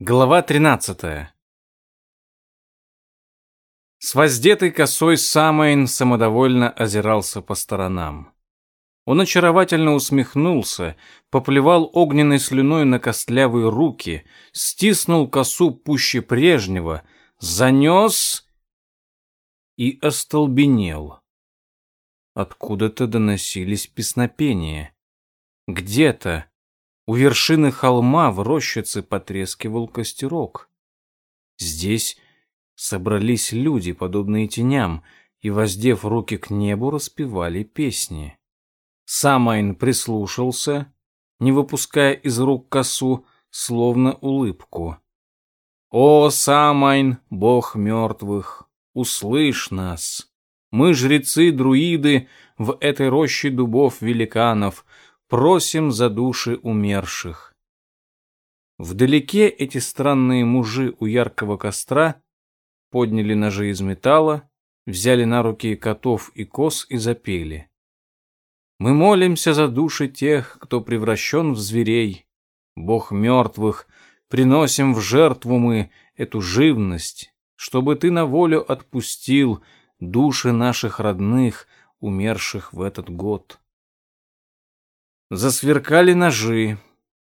Глава 13. С воздетой косой Самайн самодовольно озирался по сторонам. Он очаровательно усмехнулся, поплевал огненной слюной на костлявые руки, стиснул косу пуще прежнего, занес и остолбенел. Откуда-то доносились песнопения. Где-то у вершины холма в рощице потрескивал костерок. Здесь собрались люди, подобные теням, и, воздев руки к небу, распевали песни. Самайн прислушался, не выпуская из рук косу, словно улыбку. «О, Самайн, бог мертвых, услышь нас! Мы, жрецы-друиды, в этой роще дубов-великанов, просим за души умерших. Вдалеке эти странные мужи у яркого костра подняли ножи из металла, взяли на руки котов и коз и запели. Мы молимся за души тех, кто превращен в зверей. Бог мертвых, приносим в жертву мы эту живность, чтобы ты на волю отпустил души наших родных, умерших в этот год. Засверкали ножи.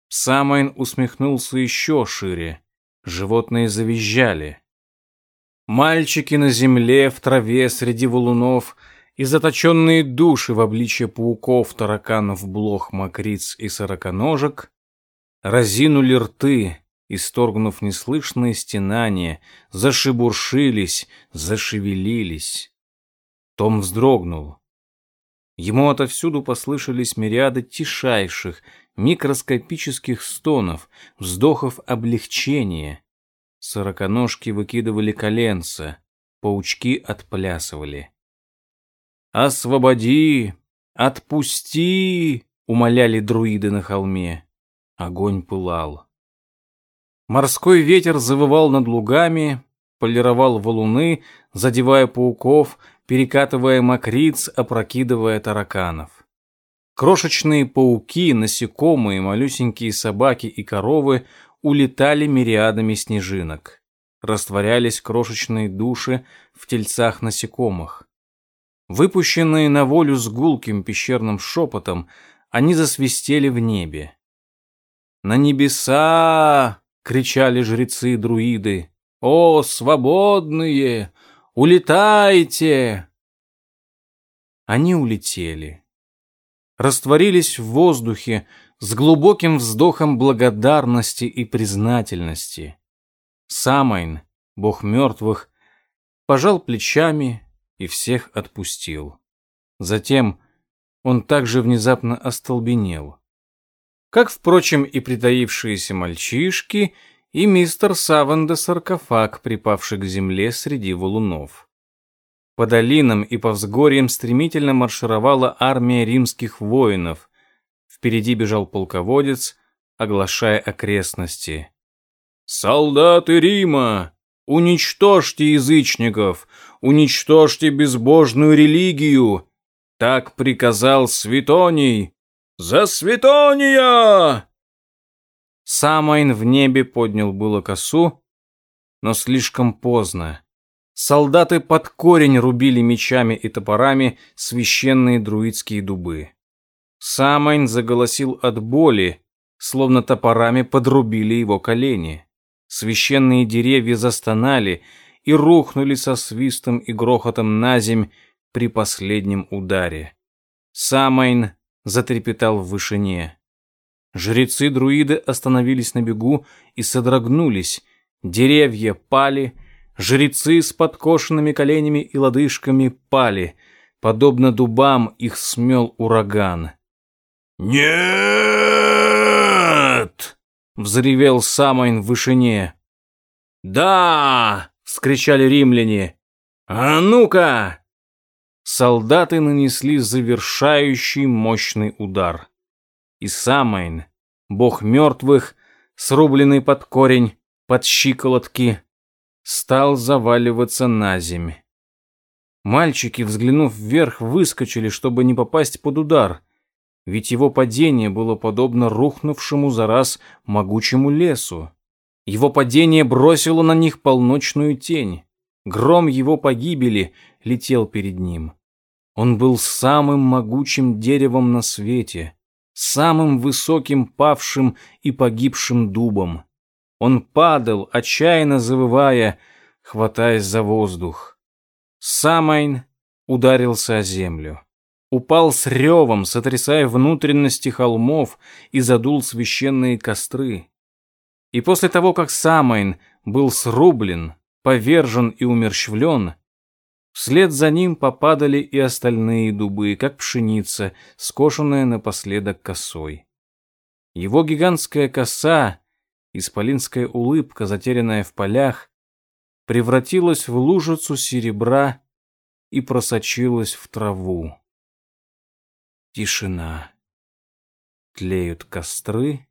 Самайн усмехнулся еще шире. Животные завизжали. Мальчики на земле, в траве, среди валунов и заточенные души в обличье пауков, тараканов, блох, мокриц и сороконожек разинули рты, исторгнув неслышные стенания, зашебуршились, зашевелились. Том вздрогнул. Ему отовсюду послышались мириады тишайших, микроскопических стонов, вздохов облегчения. Сороконожки выкидывали коленца, паучки отплясывали. «Освободи! Отпусти!» — умоляли друиды на холме. Огонь пылал. Морской ветер завывал над лугами, полировал валуны, задевая пауков, перекатывая мокриц, опрокидывая тараканов. Крошечные пауки, насекомые, малюсенькие собаки и коровы улетали мириадами снежинок. Растворялись крошечные души в тельцах насекомых. Выпущенные на волю с гулким пещерным шепотом, они засвистели в небе. «На небеса!» — кричали жрецы-друиды. «О, свободные! Улетайте!» Они улетели. Растворились в воздухе с глубоким вздохом благодарности и признательности. Самайн, бог мертвых, пожал плечами и всех отпустил. Затем он также внезапно остолбенел. Как, впрочем, и притаившиеся мальчишки — и мистер Саванда саркофаг, припавший к земле среди валунов. По долинам и по взгорьям стремительно маршировала армия римских воинов. Впереди бежал полководец, оглашая окрестности. «Солдаты Рима! Уничтожьте язычников! Уничтожьте безбожную религию! Так приказал Светоний! За Светония!» Самайн в небе поднял было косу, но слишком поздно. Солдаты под корень рубили мечами и топорами священные друидские дубы. Самайн заголосил от боли, словно топорами подрубили его колени. Священные деревья застонали и рухнули со свистом и грохотом на земь при последнем ударе. Самайн затрепетал в вышине. Жрецы-друиды остановились на бегу и содрогнулись. Деревья пали, жрецы с подкошенными коленями и лодыжками пали. Подобно дубам их смел ураган. «Нет!» — взревел Самайн в вышине. «Да!» — вскричали римляне. «А ну-ка!» Солдаты нанесли завершающий мощный удар и Самайн, бог мертвых, срубленный под корень, под щиколотки, стал заваливаться на земь. Мальчики, взглянув вверх, выскочили, чтобы не попасть под удар, ведь его падение было подобно рухнувшему за раз могучему лесу. Его падение бросило на них полночную тень. Гром его погибели летел перед ним. Он был самым могучим деревом на свете, самым высоким павшим и погибшим дубом. Он падал, отчаянно завывая, хватаясь за воздух. Самайн ударился о землю. Упал с ревом, сотрясая внутренности холмов и задул священные костры. И после того, как Самайн был срублен, повержен и умерщвлен, вслед за ним попадали и остальные дубы, как пшеница, скошенная напоследок косой. Его гигантская коса, исполинская улыбка, затерянная в полях, превратилась в лужицу серебра и просочилась в траву. Тишина. Тлеют костры,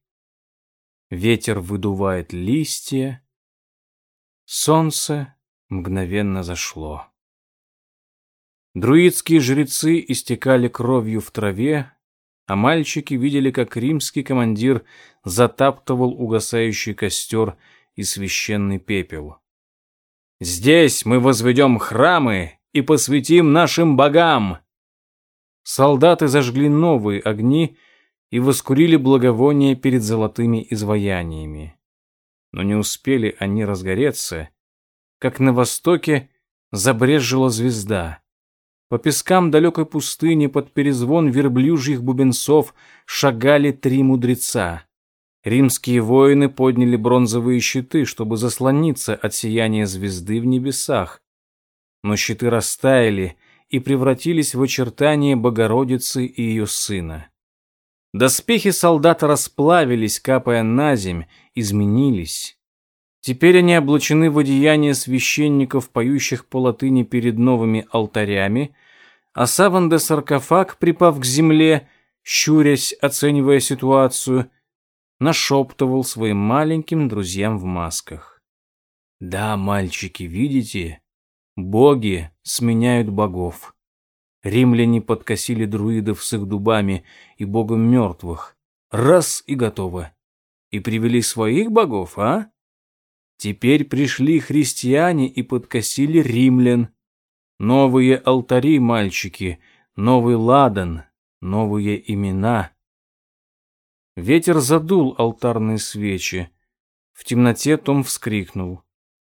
ветер выдувает листья, солнце мгновенно зашло. Друидские жрецы истекали кровью в траве, а мальчики видели, как римский командир затаптывал угасающий костер и священный пепел. «Здесь мы возведем храмы и посвятим нашим богам!» Солдаты зажгли новые огни и воскурили благовония перед золотыми изваяниями. Но не успели они разгореться, как на востоке забрезжила звезда. По пескам далекой пустыни под перезвон верблюжьих бубенцов шагали три мудреца. Римские воины подняли бронзовые щиты, чтобы заслониться от сияния звезды в небесах. Но щиты растаяли и превратились в очертания Богородицы и ее сына. Доспехи солдата расплавились, капая на земь, изменились. Теперь они облачены в одеяния священников, поющих по латыни перед новыми алтарями, а саван де саркофаг, припав к земле, щурясь, оценивая ситуацию, нашептывал своим маленьким друзьям в масках. «Да, мальчики, видите? Боги сменяют богов. Римляне подкосили друидов с их дубами и богом мертвых. Раз и готово. И привели своих богов, а? Теперь пришли христиане и подкосили римлян. Новые алтари, мальчики, новый ладан, новые имена. Ветер задул алтарные свечи. В темноте Том вскрикнул.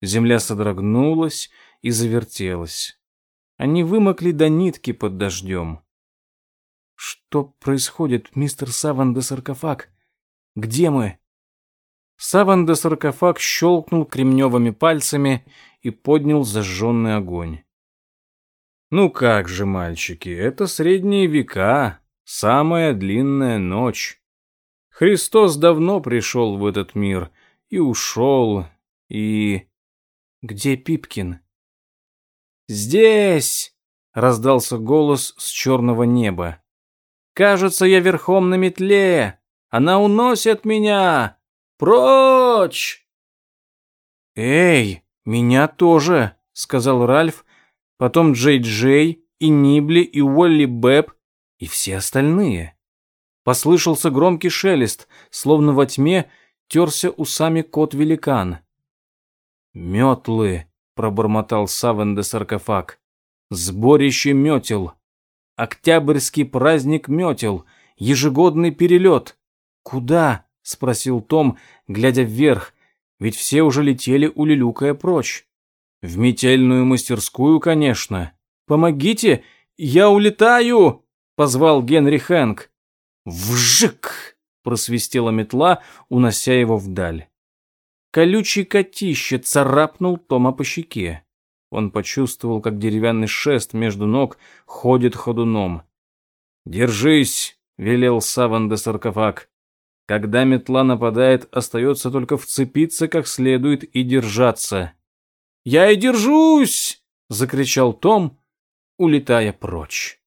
Земля содрогнулась и завертелась. Они вымокли до нитки под дождем. «Что происходит, мистер Саван де Саркофаг? Где мы?» Саван де Саркофаг щелкнул кремневыми пальцами и поднял зажженный огонь. «Ну как же, мальчики, это средние века, самая длинная ночь. Христос давно пришел в этот мир и ушел, и...» «Где Пипкин?» «Здесь!» — раздался голос с черного неба. «Кажется, я верхом на метле! Она уносит меня! Прочь!» «Эй, меня тоже!» — сказал Ральф, потом Джей-Джей и Нибли и Уолли Бэб и все остальные. Послышался громкий шелест, словно во тьме терся усами кот-великан. «Метлы!» пробормотал Савен де саркофаг. Сборище метел. Октябрьский праздник метел. Ежегодный перелет. Куда? Спросил Том, глядя вверх, ведь все уже летели улюлюкая прочь. В метельную мастерскую, конечно. Помогите, я улетаю, позвал Генри Хэнк. Вжик! просвистела метла, унося его вдаль. Колючий котище царапнул Тома по щеке. Он почувствовал, как деревянный шест между ног ходит ходуном. «Держись!» — велел Саван де саркофаг. Когда метла нападает, остается только вцепиться как следует и держаться. «Я и держусь!» — закричал Том, улетая прочь.